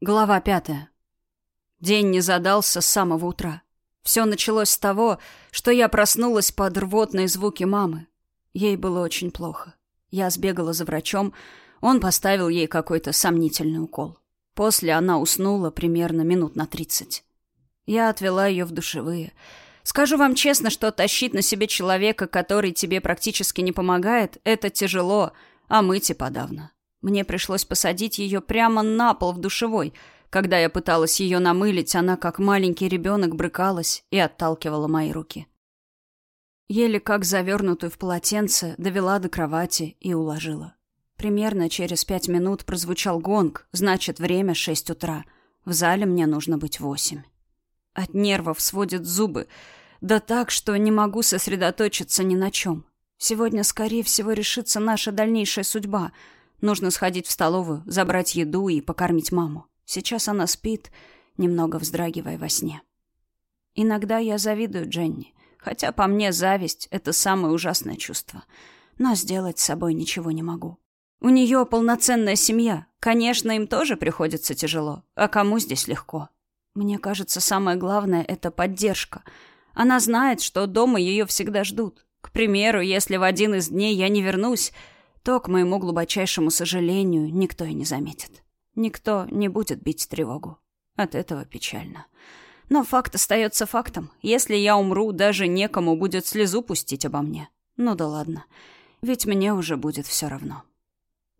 Глава пятая. День не задался с самого утра. Все началось с того, что я проснулась под рвотные звуки мамы. Ей было очень плохо. Я сбегала за врачом, он поставил ей какой-то сомнительный укол. После она уснула примерно минут на тридцать. Я отвела ее в душевые. Скажу вам честно, что тащить на себе человека, который тебе практически не помогает, это тяжело, а мыть и подавно. Мне пришлось посадить ее прямо на пол в душевой. Когда я пыталась ее намылить, она, как маленький ребенок, брыкалась и отталкивала мои руки. Еле как завернутую в полотенце довела до кровати и уложила. Примерно через пять минут прозвучал гонг, значит, время шесть утра. В зале мне нужно быть восемь. От нервов сводит зубы, да так, что не могу сосредоточиться ни на чем. Сегодня, скорее всего, решится наша дальнейшая судьба — Нужно сходить в столовую, забрать еду и покормить маму. Сейчас она спит, немного вздрагивая во сне. Иногда я завидую Дженни, хотя по мне зависть — это самое ужасное чувство. Но сделать с собой ничего не могу. У нее полноценная семья. Конечно, им тоже приходится тяжело. А кому здесь легко? Мне кажется, самое главное — это поддержка. Она знает, что дома ее всегда ждут. К примеру, если в один из дней я не вернусь, то, к моему глубочайшему сожалению, никто и не заметит. Никто не будет бить тревогу. От этого печально. Но факт остается фактом. Если я умру, даже некому будет слезу пустить обо мне. Ну да ладно. Ведь мне уже будет все равно.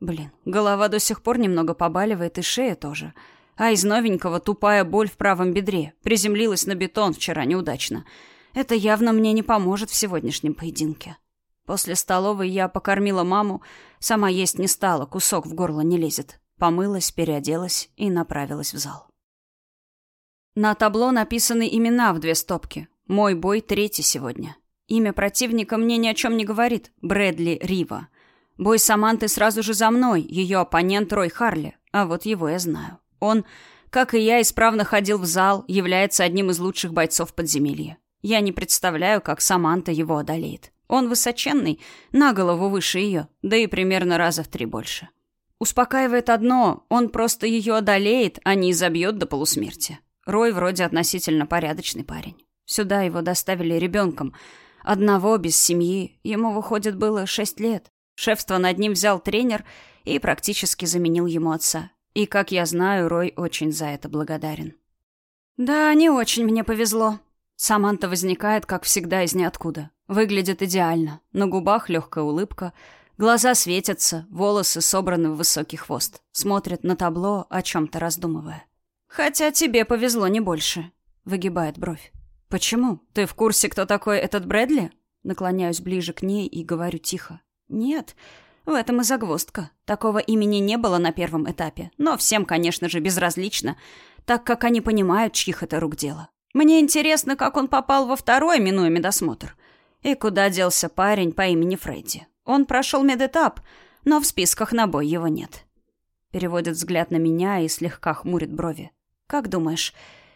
Блин, голова до сих пор немного побаливает, и шея тоже. А из новенького тупая боль в правом бедре. Приземлилась на бетон вчера неудачно. Это явно мне не поможет в сегодняшнем поединке. После столовой я покормила маму, сама есть не стала, кусок в горло не лезет. Помылась, переоделась и направилась в зал. На табло написаны имена в две стопки. Мой бой третий сегодня. Имя противника мне ни о чем не говорит. Брэдли Рива. Бой Саманты сразу же за мной, ее оппонент Рой Харли. А вот его я знаю. Он, как и я, исправно ходил в зал, является одним из лучших бойцов подземелья. Я не представляю, как Саманта его одолеет. Он высоченный, на голову выше ее, да и примерно раза в три больше. Успокаивает одно, он просто ее одолеет, а не изобьет до полусмерти. Рой вроде относительно порядочный парень. Сюда его доставили ребенком. Одного, без семьи. Ему, выходит, было шесть лет. Шефство над ним взял тренер и практически заменил ему отца. И, как я знаю, Рой очень за это благодарен. «Да, не очень мне повезло». Саманта возникает, как всегда, из ниоткуда. Выглядит идеально. На губах легкая улыбка, глаза светятся, волосы собраны в высокий хвост. Смотрит на табло, о чем-то раздумывая. «Хотя тебе повезло не больше», — выгибает бровь. «Почему? Ты в курсе, кто такой этот Брэдли?» Наклоняюсь ближе к ней и говорю тихо. «Нет, в этом и загвоздка. Такого имени не было на первом этапе, но всем, конечно же, безразлично, так как они понимают, чьих это рук дело. Мне интересно, как он попал во второй, минуя медосмотр. И куда делся парень по имени Фредди? Он прошел медэтап, но в списках на бой его нет. Переводит взгляд на меня и слегка хмурит брови. «Как думаешь,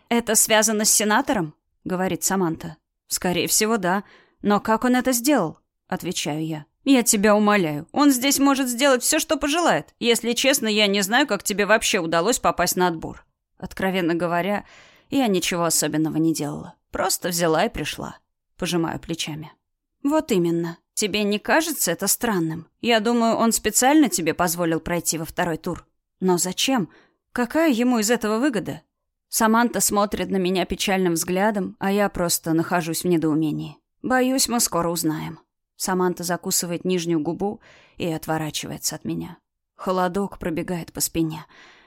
это связано с сенатором?» — говорит Саманта. «Скорее всего, да. Но как он это сделал?» — отвечаю я. «Я тебя умоляю. Он здесь может сделать все, что пожелает. Если честно, я не знаю, как тебе вообще удалось попасть на отбор». Откровенно говоря, я ничего особенного не делала. Просто взяла и пришла. Пожимаю плечами. «Вот именно. Тебе не кажется это странным? Я думаю, он специально тебе позволил пройти во второй тур. Но зачем? Какая ему из этого выгода?» Саманта смотрит на меня печальным взглядом, а я просто нахожусь в недоумении. Боюсь, мы скоро узнаем. Саманта закусывает нижнюю губу и отворачивается от меня. Холодок пробегает по спине.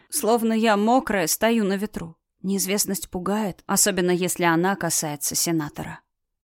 Словно я мокрая, стою на ветру. Неизвестность пугает, особенно если она касается сенатора.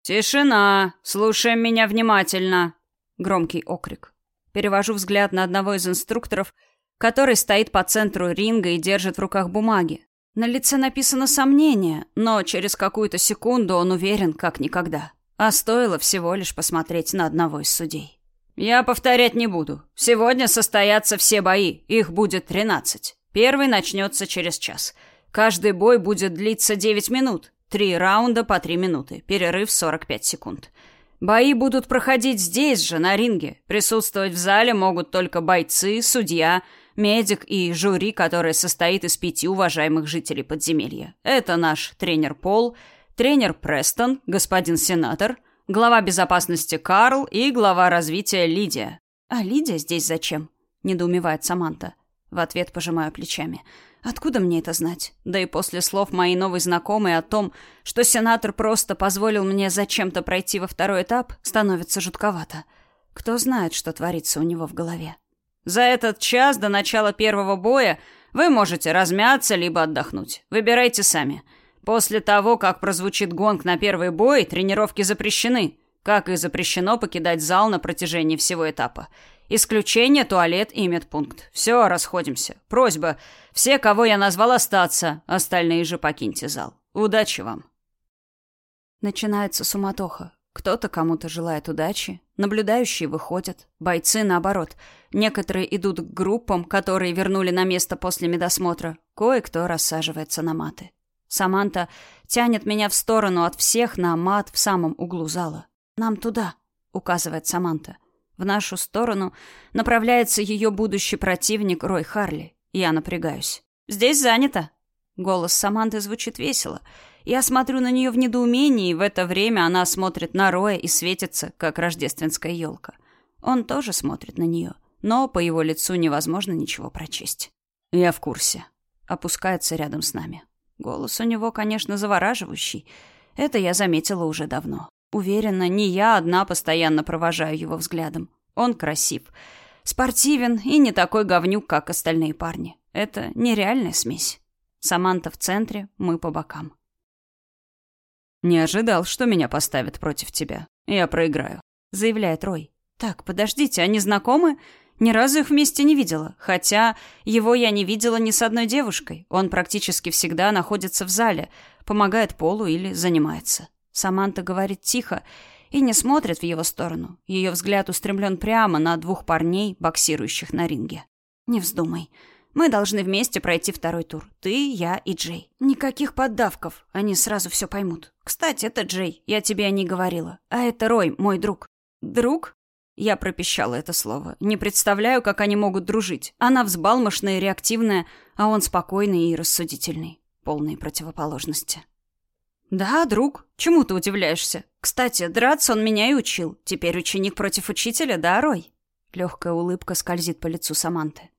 «Тишина! Слушаем меня внимательно!» Громкий окрик. Перевожу взгляд на одного из инструкторов, который стоит по центру ринга и держит в руках бумаги. На лице написано сомнение, но через какую-то секунду он уверен, как никогда. А стоило всего лишь посмотреть на одного из судей. «Я повторять не буду. Сегодня состоятся все бои. Их будет тринадцать. Первый начнется через час. Каждый бой будет длиться девять минут. Три раунда по три минуты. Перерыв 45 секунд. Бои будут проходить здесь же, на ринге. Присутствовать в зале могут только бойцы, судья, медик и жюри, которое состоит из пяти уважаемых жителей подземелья. Это наш тренер Пол, тренер Престон, господин сенатор, глава безопасности Карл и глава развития Лидия. А Лидия здесь зачем? недоумевает Саманта. В ответ пожимаю плечами. Откуда мне это знать? Да и после слов моей новой знакомой о том, что сенатор просто позволил мне зачем-то пройти во второй этап, становится жутковато. Кто знает, что творится у него в голове. За этот час до начала первого боя вы можете размяться либо отдохнуть. Выбирайте сами. После того, как прозвучит гонг на первый бой, тренировки запрещены, как и запрещено покидать зал на протяжении всего этапа. Исключение туалет и медпункт. Все, расходимся. Просьба. Все, кого я назвал, остаться. Остальные же покиньте зал. Удачи вам. Начинается суматоха. Кто-то кому-то желает удачи. Наблюдающие выходят. Бойцы, наоборот. Некоторые идут к группам, которые вернули на место после медосмотра. Кое-кто рассаживается на маты. Саманта тянет меня в сторону от всех на мат в самом углу зала. «Нам туда», — указывает Саманта. В нашу сторону направляется ее будущий противник Рой Харли. Я напрягаюсь. «Здесь занято». Голос Саманты звучит весело. Я смотрю на нее в недоумении, и в это время она смотрит на Роя и светится, как рождественская елка. Он тоже смотрит на нее, но по его лицу невозможно ничего прочесть. «Я в курсе». Опускается рядом с нами. Голос у него, конечно, завораживающий. Это я заметила уже давно. Уверена, не я одна постоянно провожаю его взглядом. Он красив, спортивен и не такой говнюк, как остальные парни. Это нереальная смесь. Саманта в центре, мы по бокам. «Не ожидал, что меня поставят против тебя. Я проиграю», — заявляет Рой. «Так, подождите, они знакомы?» Ни разу их вместе не видела, хотя его я не видела ни с одной девушкой. Он практически всегда находится в зале, помогает Полу или занимается. Саманта говорит тихо и не смотрит в его сторону. Ее взгляд устремлен прямо на двух парней, боксирующих на ринге. «Не вздумай. Мы должны вместе пройти второй тур. Ты, я и Джей. Никаких поддавков. Они сразу все поймут. Кстати, это Джей. Я тебе о ней говорила. А это Рой, мой друг». «Друг?» Я пропищала это слово. Не представляю, как они могут дружить. Она взбалмошная и реактивная, а он спокойный и рассудительный. Полные противоположности. «Да, друг. Чему ты удивляешься? Кстати, драться он меня и учил. Теперь ученик против учителя, да, Рой?» Легкая улыбка скользит по лицу Саманты.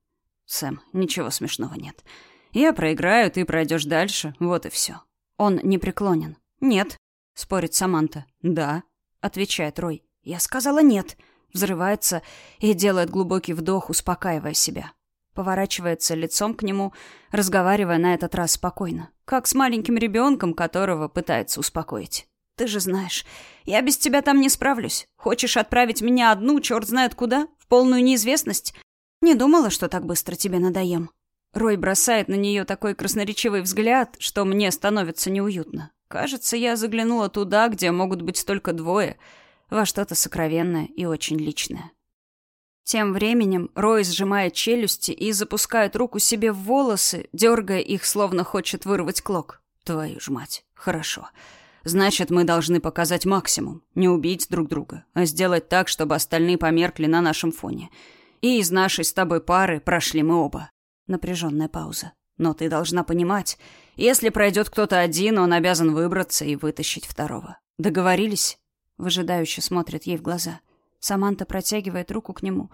«Сэм, ничего смешного нет. Я проиграю, ты пройдешь дальше, вот и все». Он непреклонен. «Нет», — спорит Саманта. «Да», — отвечает Рой. «Я сказала нет», — взрывается и делает глубокий вдох, успокаивая себя поворачивается лицом к нему, разговаривая на этот раз спокойно, как с маленьким ребенком, которого пытается успокоить. «Ты же знаешь, я без тебя там не справлюсь. Хочешь отправить меня одну, черт знает куда, в полную неизвестность? Не думала, что так быстро тебе надоем». Рой бросает на нее такой красноречивый взгляд, что мне становится неуютно. Кажется, я заглянула туда, где могут быть только двое, во что-то сокровенное и очень личное. Тем временем Рой сжимает челюсти и запускает руку себе в волосы, дергая их, словно хочет вырвать клок. Твою ж мать. Хорошо. Значит, мы должны показать максимум. Не убить друг друга, а сделать так, чтобы остальные померкли на нашем фоне. И из нашей с тобой пары прошли мы оба. Напряженная пауза. Но ты должна понимать, если пройдет кто-то один, он обязан выбраться и вытащить второго. Договорились? Выжидающе смотрит ей в глаза. Саманта протягивает руку к нему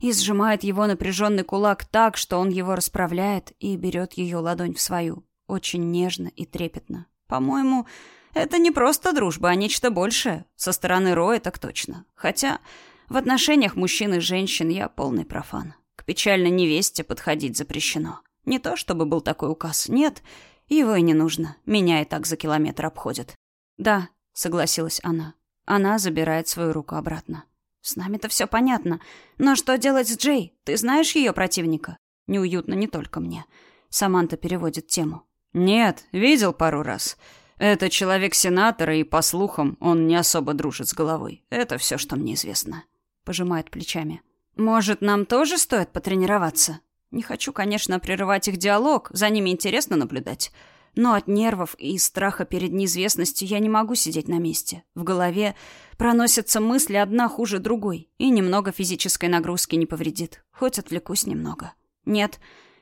и сжимает его напряженный кулак так, что он его расправляет и берет ее ладонь в свою. Очень нежно и трепетно. По-моему, это не просто дружба, а нечто большее. Со стороны Роя так точно. Хотя в отношениях мужчин и женщин я полный профан. К печальной невесте подходить запрещено. Не то чтобы был такой указ. Нет, его и не нужно. Меня и так за километр обходят. Да, согласилась она. Она забирает свою руку обратно. С нами-то все понятно. Но что делать с Джей? Ты знаешь ее противника? Неуютно не только мне. Саманта переводит тему. Нет, видел пару раз. Это человек сенатора, и, по слухам, он не особо дружит с головой. Это все, что мне известно. Пожимает плечами. Может, нам тоже стоит потренироваться? Не хочу, конечно, прерывать их диалог, за ними интересно наблюдать. Но от нервов и страха перед неизвестностью я не могу сидеть на месте. В голове проносятся мысли одна хуже другой, и немного физической нагрузки не повредит. Хоть отвлекусь немного. «Нет,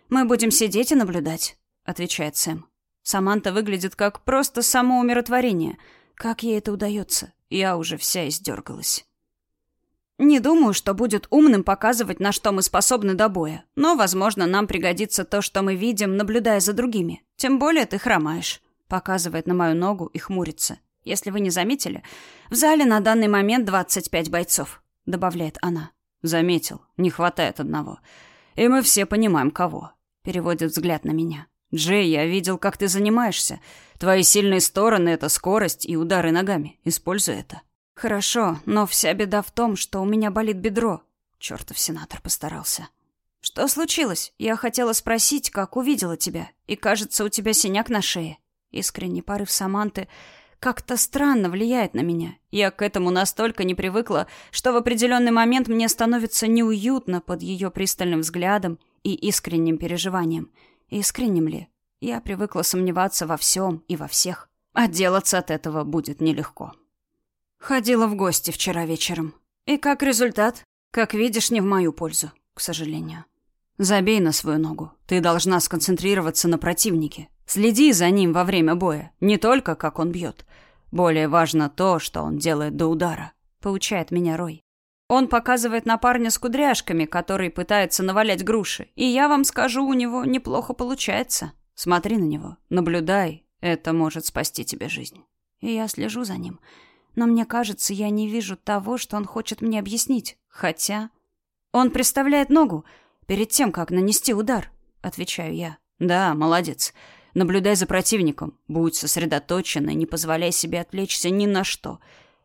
мы будем сидеть и наблюдать», — отвечает Сэм. Саманта выглядит как просто само умиротворение. Как ей это удается? Я уже вся издергалась. Не думаю, что будет умным показывать, на что мы способны до боя. Но, возможно, нам пригодится то, что мы видим, наблюдая за другими. Тем более ты хромаешь. Показывает на мою ногу и хмурится. Если вы не заметили, в зале на данный момент 25 бойцов, добавляет она. Заметил. Не хватает одного. И мы все понимаем, кого. Переводит взгляд на меня. Джей, я видел, как ты занимаешься. Твои сильные стороны — это скорость и удары ногами. Используй это. Хорошо, но вся беда в том, что у меня болит бедро. Чертов сенатор постарался. Что случилось? Я хотела спросить, как увидела тебя. И кажется, у тебя синяк на шее. Искренний порыв Саманты как-то странно влияет на меня. Я к этому настолько не привыкла, что в определенный момент мне становится неуютно под ее пристальным взглядом и искренним переживанием. Искренним ли? Я привыкла сомневаться во всем и во всех. Отделаться от этого будет нелегко. Ходила в гости вчера вечером. И как результат? Как видишь, не в мою пользу, к сожалению. Забей на свою ногу. Ты должна сконцентрироваться на противнике. Следи за ним во время боя, не только как он бьет. Более важно то, что он делает до удара. Поучает меня Рой. Он показывает на парня с кудряшками, который пытается навалять груши. И я вам скажу, у него неплохо получается. Смотри на него, наблюдай. Это может спасти тебе жизнь. И я слежу за ним. Но мне кажется, я не вижу того, что он хочет мне объяснить. Хотя... Он приставляет ногу перед тем, как нанести удар, отвечаю я. Да, молодец. Наблюдай за противником, будь сосредоточен и не позволяй себе отвлечься ни на что.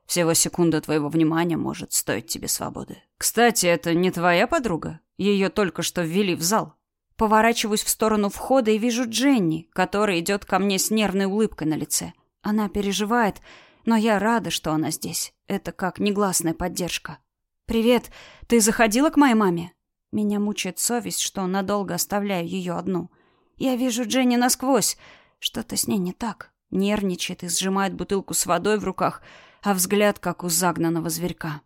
Всего секунда твоего внимания может стоить тебе свободы. Кстати, это не твоя подруга? Ее только что ввели в зал. Поворачиваюсь в сторону входа и вижу Дженни, которая идет ко мне с нервной улыбкой на лице. Она переживает, но я рада, что она здесь. Это как негласная поддержка. «Привет, ты заходила к моей маме?» Меня мучает совесть, что надолго оставляю ее одну – я вижу Дженни насквозь. Что-то с ней не так. Нервничает и сжимает бутылку с водой в руках, а взгляд как у загнанного зверька.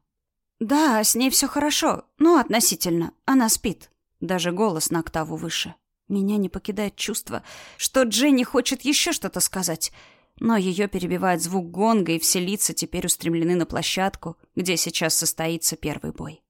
«Да, с ней все хорошо. Ну, относительно. Она спит». Даже голос на октаву выше. Меня не покидает чувство, что Дженни хочет еще что-то сказать, но ее перебивает звук гонга, и все лица теперь устремлены на площадку, где сейчас состоится первый бой.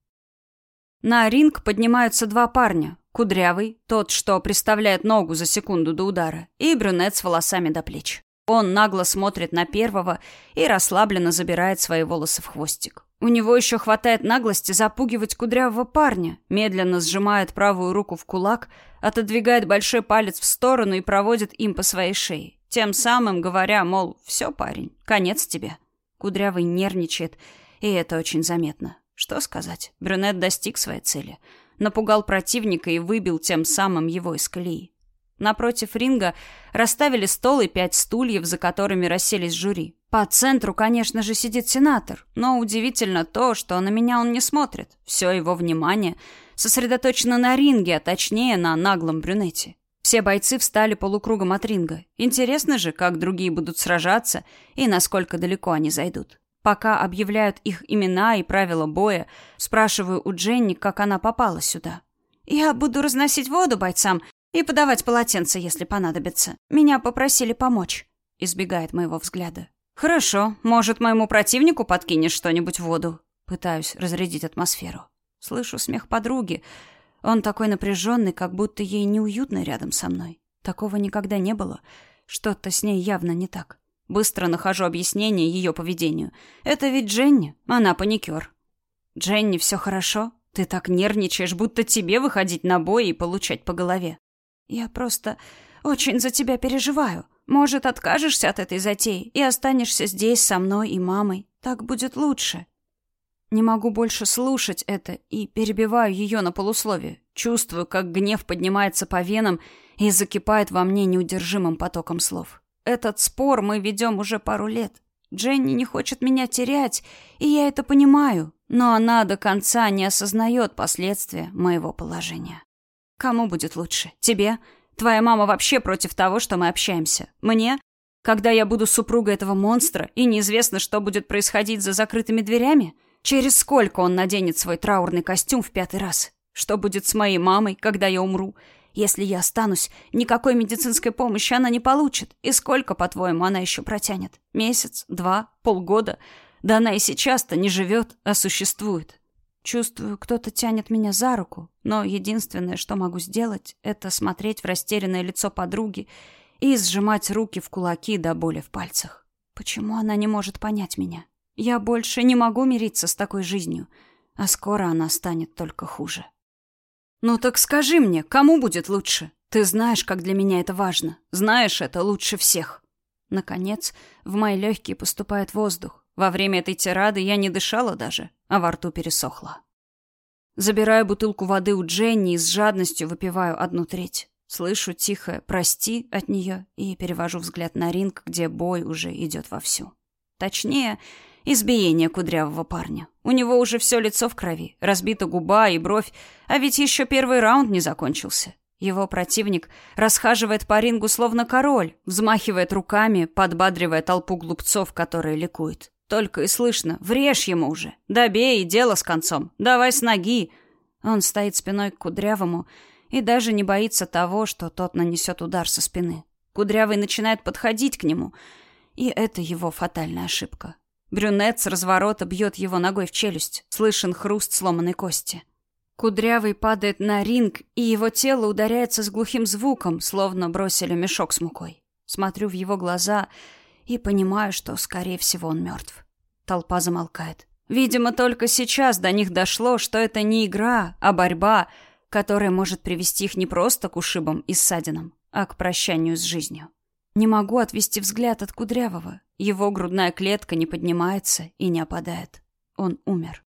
На ринг поднимаются два парня. Кудрявый, тот, что приставляет ногу за секунду до удара, и брюнет с волосами до плеч. Он нагло смотрит на первого и расслабленно забирает свои волосы в хвостик. У него еще хватает наглости запугивать кудрявого парня, медленно сжимает правую руку в кулак, отодвигает большой палец в сторону и проводит им по своей шее, тем самым говоря, мол, все, парень, конец тебе. Кудрявый нервничает, и это очень заметно. Что сказать? Брюнет достиг своей цели. Напугал противника и выбил тем самым его из колеи. Напротив ринга расставили стол и пять стульев, за которыми расселись жюри. По центру, конечно же, сидит сенатор, но удивительно то, что на меня он не смотрит. Все его внимание сосредоточено на ринге, а точнее на наглом брюнете. Все бойцы встали полукругом от ринга. Интересно же, как другие будут сражаться и насколько далеко они зайдут. Пока объявляют их имена и правила боя, спрашиваю у Дженни, как она попала сюда. «Я буду разносить воду бойцам и подавать полотенце, если понадобится. Меня попросили помочь», — избегает моего взгляда. «Хорошо, может, моему противнику подкинешь что-нибудь в воду?» Пытаюсь разрядить атмосферу. Слышу смех подруги. Он такой напряженный, как будто ей неуютно рядом со мной. Такого никогда не было. Что-то с ней явно не так. Быстро нахожу объяснение ее поведению. Это ведь Дженни, она паникер. Дженни, все хорошо? Ты так нервничаешь, будто тебе выходить на бой и получать по голове. Я просто очень за тебя переживаю. Может, откажешься от этой затеи и останешься здесь со мной и мамой. Так будет лучше. Не могу больше слушать это и перебиваю ее на полусловие. Чувствую, как гнев поднимается по венам и закипает во мне неудержимым потоком слов. Этот спор мы ведем уже пару лет. Дженни не хочет меня терять, и я это понимаю, но она до конца не осознает последствия моего положения. Кому будет лучше? Тебе? Твоя мама вообще против того, что мы общаемся. Мне? Когда я буду супругой этого монстра, и неизвестно, что будет происходить за закрытыми дверями? Через сколько он наденет свой траурный костюм в пятый раз? Что будет с моей мамой, когда я умру? Если я останусь, никакой медицинской помощи она не получит. И сколько, по-твоему, она еще протянет? Месяц? Два? Полгода? Да она и сейчас-то не живет, а существует. Чувствую, кто-то тянет меня за руку, но единственное, что могу сделать, это смотреть в растерянное лицо подруги и сжимать руки в кулаки до боли в пальцах. Почему она не может понять меня? Я больше не могу мириться с такой жизнью, а скоро она станет только хуже. Ну так скажи мне, кому будет лучше? Ты знаешь, как для меня это важно. Знаешь это лучше всех. Наконец, в мои легкие поступает воздух. Во время этой тирады я не дышала даже, а во рту пересохло. Забираю бутылку воды у Дженни и с жадностью выпиваю одну треть. Слышу тихое «прости» от нее и перевожу взгляд на ринг, где бой уже идет вовсю. Точнее, избиение кудрявого парня. У него уже все лицо в крови, разбита губа и бровь, а ведь еще первый раунд не закончился. Его противник расхаживает по рингу словно король, взмахивает руками, подбадривая толпу глупцов, которые ликуют. Только и слышно «Врежь ему уже! Добей, и дело с концом! Давай с ноги!» Он стоит спиной к Кудрявому и даже не боится того, что тот нанесет удар со спины. Кудрявый начинает подходить к нему, и это его фатальная ошибка. Брюнет с разворота бьет его ногой в челюсть. Слышен хруст сломанной кости. Кудрявый падает на ринг, и его тело ударяется с глухим звуком, словно бросили мешок с мукой. Смотрю в его глаза — и понимаю, что, скорее всего, он мертв. Толпа замолкает. Видимо, только сейчас до них дошло, что это не игра, а борьба, которая может привести их не просто к ушибам и ссадинам, а к прощанию с жизнью. Не могу отвести взгляд от Кудрявого. Его грудная клетка не поднимается и не опадает. Он умер.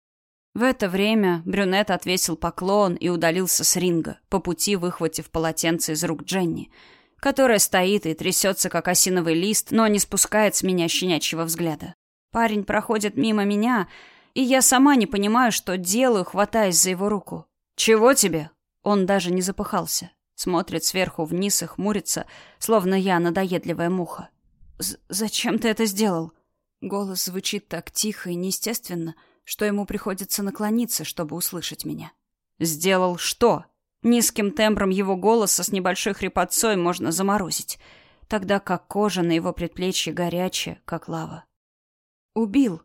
В это время брюнет отвесил поклон и удалился с ринга, по пути выхватив полотенце из рук Дженни — которая стоит и трясется, как осиновый лист, но не спускает с меня щенячьего взгляда. Парень проходит мимо меня, и я сама не понимаю, что делаю, хватаясь за его руку. «Чего тебе?» Он даже не запыхался. Смотрит сверху вниз и хмурится, словно я надоедливая муха. «Зачем ты это сделал?» Голос звучит так тихо и неестественно, что ему приходится наклониться, чтобы услышать меня. «Сделал что?» Низким тембром его голоса с небольшой хрипотцой можно заморозить, тогда как кожа на его предплечье горячая, как лава. «Убил!»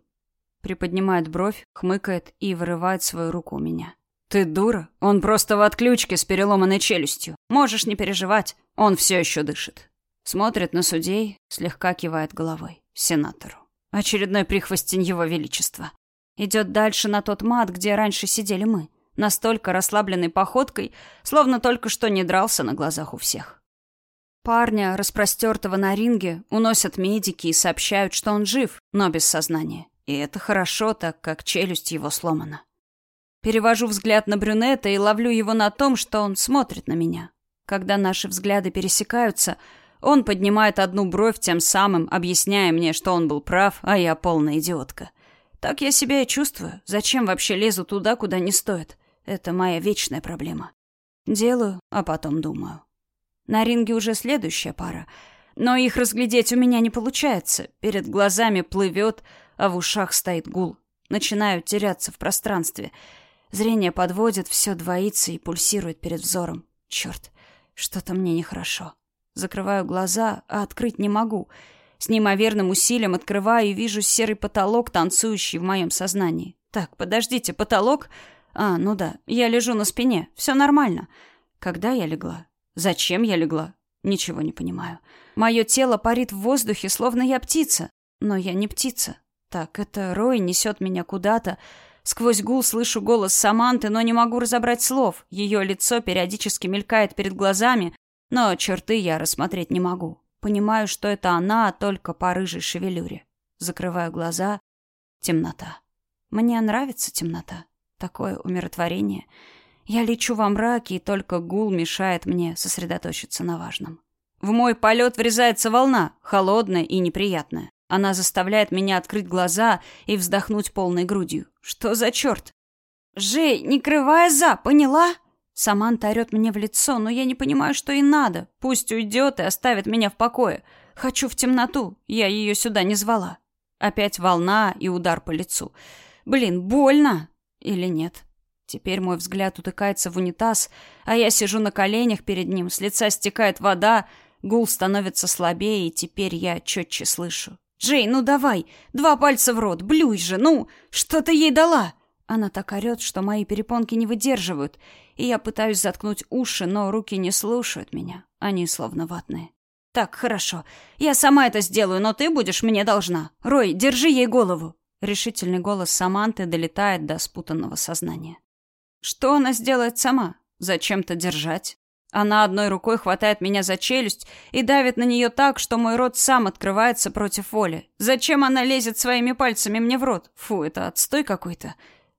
Приподнимает бровь, хмыкает и вырывает свою руку у меня. «Ты дура? Он просто в отключке с переломанной челюстью. Можешь не переживать, он все еще дышит». Смотрит на судей, слегка кивает головой. Сенатору. Очередной прихвостень его величества. Идет дальше на тот мат, где раньше сидели мы настолько расслабленной походкой, словно только что не дрался на глазах у всех. Парня, распростертого на ринге, уносят медики и сообщают, что он жив, но без сознания. И это хорошо, так как челюсть его сломана. Перевожу взгляд на брюнета и ловлю его на том, что он смотрит на меня. Когда наши взгляды пересекаются, он поднимает одну бровь, тем самым объясняя мне, что он был прав, а я полная идиотка. Так я себя и чувствую. Зачем вообще лезу туда, куда не стоит? Это моя вечная проблема. Делаю, а потом думаю. На ринге уже следующая пара, но их разглядеть у меня не получается. Перед глазами плывет, а в ушах стоит гул. Начинаю теряться в пространстве. Зрение подводит, все двоится и пульсирует перед взором. Черт, что-то мне нехорошо. Закрываю глаза, а открыть не могу. С неимоверным усилием открываю и вижу серый потолок, танцующий в моем сознании. Так, подождите, потолок? А, ну да, я лежу на спине, все нормально. Когда я легла? Зачем я легла? Ничего не понимаю. Мое тело парит в воздухе, словно я птица. Но я не птица. Так, это Рой несет меня куда-то. Сквозь гул слышу голос Саманты, но не могу разобрать слов. Ее лицо периодически мелькает перед глазами, но черты я рассмотреть не могу. Понимаю, что это она, только по рыжей шевелюре. Закрываю глаза. Темнота. Мне нравится темнота. Такое умиротворение. Я лечу во мраке, и только гул мешает мне сосредоточиться на важном. В мой полет врезается волна, холодная и неприятная. Она заставляет меня открыть глаза и вздохнуть полной грудью. Что за черт? «Жей, не крывая за, поняла?» Саманта орет мне в лицо, но я не понимаю, что и надо. Пусть уйдет и оставит меня в покое. Хочу в темноту. Я ее сюда не звала. Опять волна и удар по лицу. Блин, больно. Или нет? Теперь мой взгляд утыкается в унитаз, а я сижу на коленях перед ним, с лица стекает вода, гул становится слабее, и теперь я четче слышу. «Джей, ну давай! Два пальца в рот! Блюй же! Ну! Что ты ей дала?» Она так орет, что мои перепонки не выдерживают, и я пытаюсь заткнуть уши, но руки не слушают меня. Они словно ватные. «Так, хорошо. Я сама это сделаю, но ты будешь мне должна. Рой, держи ей голову!» Решительный голос Саманты долетает до спутанного сознания. Что она сделает сама? Зачем-то держать? Она одной рукой хватает меня за челюсть и давит на нее так, что мой рот сам открывается против воли. Зачем она лезет своими пальцами мне в рот? Фу, это отстой какой-то.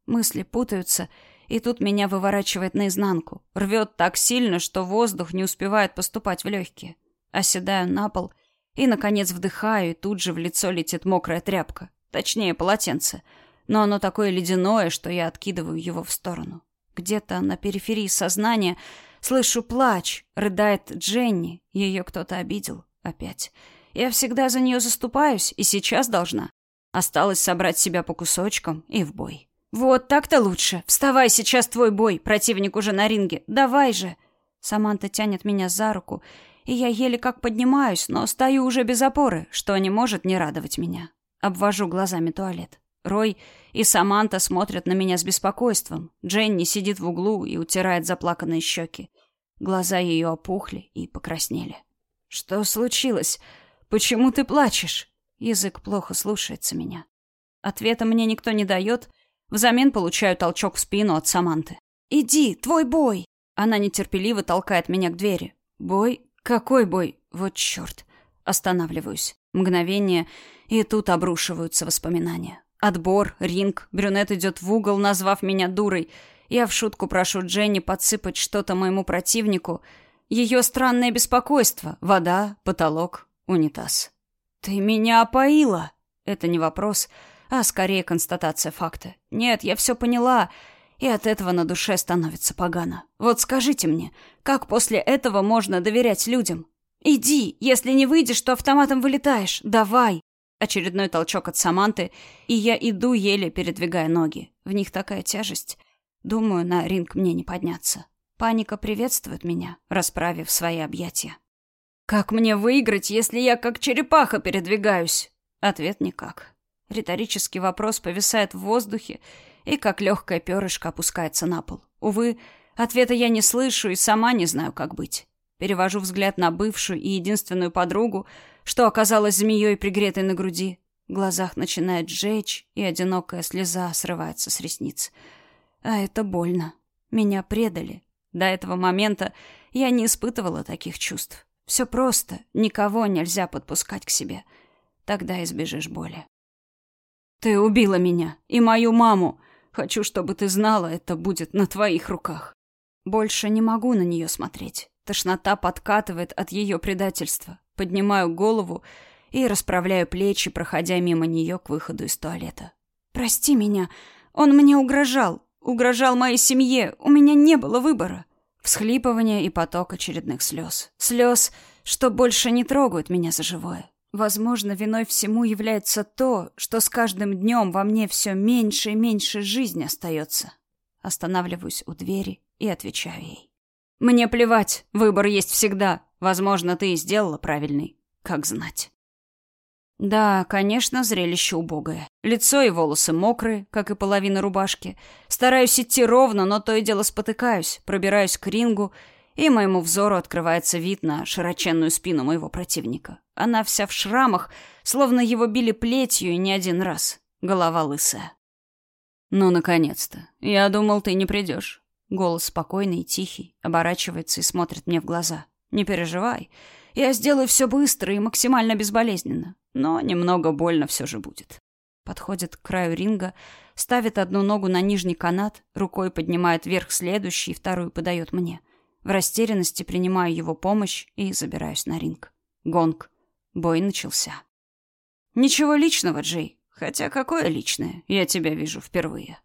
Мысли путаются, и тут меня выворачивает наизнанку. Рвет так сильно, что воздух не успевает поступать в легкие. Оседаю на пол и, наконец, вдыхаю, и тут же в лицо летит мокрая тряпка. Точнее, полотенце. Но оно такое ледяное, что я откидываю его в сторону. Где-то на периферии сознания слышу плач. Рыдает Дженни. Ее кто-то обидел. Опять. Я всегда за нее заступаюсь, и сейчас должна. Осталось собрать себя по кусочкам и в бой. «Вот так-то лучше. Вставай, сейчас твой бой. Противник уже на ринге. Давай же!» Саманта тянет меня за руку, и я еле как поднимаюсь, но стою уже без опоры, что не может не радовать меня. Обвожу глазами туалет. Рой и Саманта смотрят на меня с беспокойством. Дженни сидит в углу и утирает заплаканные щеки. Глаза ее опухли и покраснели. «Что случилось? Почему ты плачешь?» Язык плохо слушается меня. Ответа мне никто не дает. Взамен получаю толчок в спину от Саманты. «Иди, твой бой!» Она нетерпеливо толкает меня к двери. «Бой? Какой бой? Вот черт!» Останавливаюсь. Мгновение, и тут обрушиваются воспоминания. Отбор, ринг, брюнет идет в угол, назвав меня дурой. Я в шутку прошу Дженни подсыпать что-то моему противнику. Ее странное беспокойство. Вода, потолок, унитаз. «Ты меня опоила!» Это не вопрос, а скорее констатация факта. Нет, я все поняла, и от этого на душе становится погано. Вот скажите мне, как после этого можно доверять людям? Иди, если не выйдешь, то автоматом вылетаешь. Давай. Очередной толчок от Саманты, и я иду, еле передвигая ноги. В них такая тяжесть. Думаю, на ринг мне не подняться. Паника приветствует меня, расправив свои объятия. «Как мне выиграть, если я как черепаха передвигаюсь?» Ответ никак. Риторический вопрос повисает в воздухе и как легкое перышко опускается на пол. Увы, ответа я не слышу и сама не знаю, как быть. Перевожу взгляд на бывшую и единственную подругу, что оказалось змеей, пригретой на груди. В глазах начинает жечь, и одинокая слеза срывается с ресниц. А это больно. Меня предали. До этого момента я не испытывала таких чувств. Все просто, никого нельзя подпускать к себе. Тогда избежишь боли. Ты убила меня и мою маму. Хочу, чтобы ты знала, это будет на твоих руках. Больше не могу на нее смотреть. Тошнота подкатывает от ее предательства. Поднимаю голову и расправляю плечи, проходя мимо нее к выходу из туалета. «Прости меня. Он мне угрожал. Угрожал моей семье. У меня не было выбора». Всхлипывание и поток очередных слез. Слез, что больше не трогают меня за живое. Возможно, виной всему является то, что с каждым днем во мне все меньше и меньше жизни остается. Останавливаюсь у двери и отвечаю ей. «Мне плевать, выбор есть всегда. Возможно, ты и сделала правильный. Как знать. Да, конечно, зрелище убогое. Лицо и волосы мокрые, как и половина рубашки. Стараюсь идти ровно, но то и дело спотыкаюсь, пробираюсь к рингу, и моему взору открывается вид на широченную спину моего противника. Она вся в шрамах, словно его били плетью и не один раз. Голова лысая. «Ну, наконец-то. Я думал, ты не придешь». Голос спокойный и тихий, оборачивается и смотрит мне в глаза. Не переживай. Я сделаю все быстро и максимально безболезненно. Но немного больно все же будет. Подходит к краю ринга, ставит одну ногу на нижний канат, рукой поднимает вверх следующий и вторую подает мне. В растерянности принимаю его помощь и забираюсь на ринг. Гонг. Бой начался. Ничего личного, Джей. Хотя какое личное? Я тебя вижу впервые.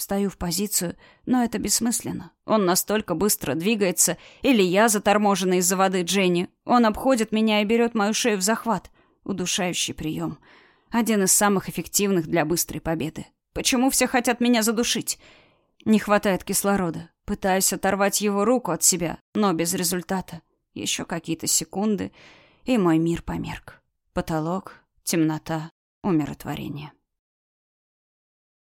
Встаю в позицию, но это бессмысленно. Он настолько быстро двигается, или я заторможена из-за воды Дженни. Он обходит меня и берет мою шею в захват. Удушающий прием. Один из самых эффективных для быстрой победы. Почему все хотят меня задушить? Не хватает кислорода. Пытаюсь оторвать его руку от себя, но без результата. Еще какие-то секунды, и мой мир померк. Потолок, темнота, умиротворение.